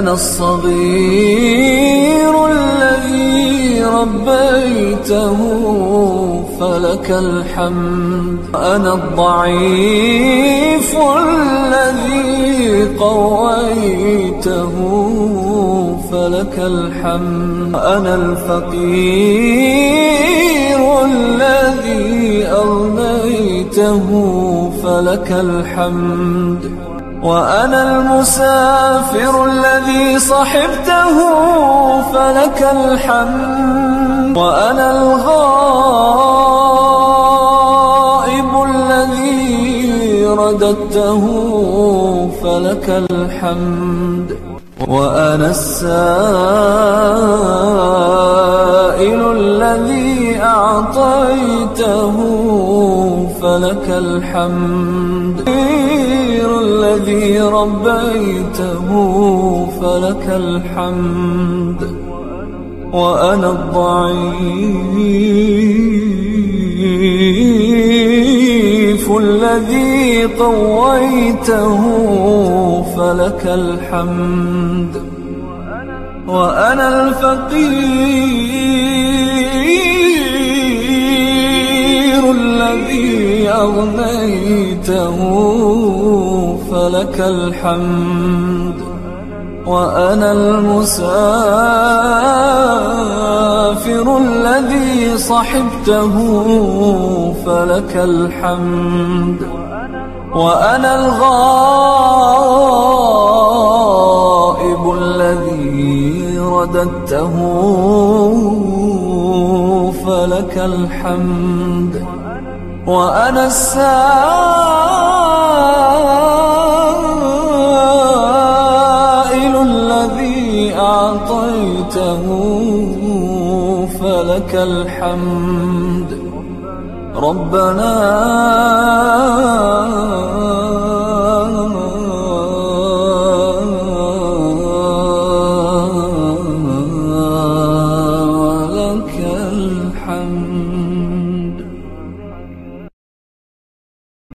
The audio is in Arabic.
أنا الصغير الذي ربيته فلك الحمد. أنا الضعيف الذي قويته فلك الحمد. أنا الفقير الذي أغنيته فلك الحمد. وأنا المسافر الذي صحبته فلك الحمد وأنا الغائب الذي رددته فلك الحمد وأنا السائل الذي أعطيته فلك الحمد الذي ربيته فلك الحمد وأنا الضعيف الذي قويته فلك الحمد وأنا الفقير الذي أغنيته فلك الحمد وأنا المسافر الذي صحبته فلك الحمد وأنا الغائب الذي رددته فلك الحمد وأنا السائل له فلك الحمد. ربنا الحمد.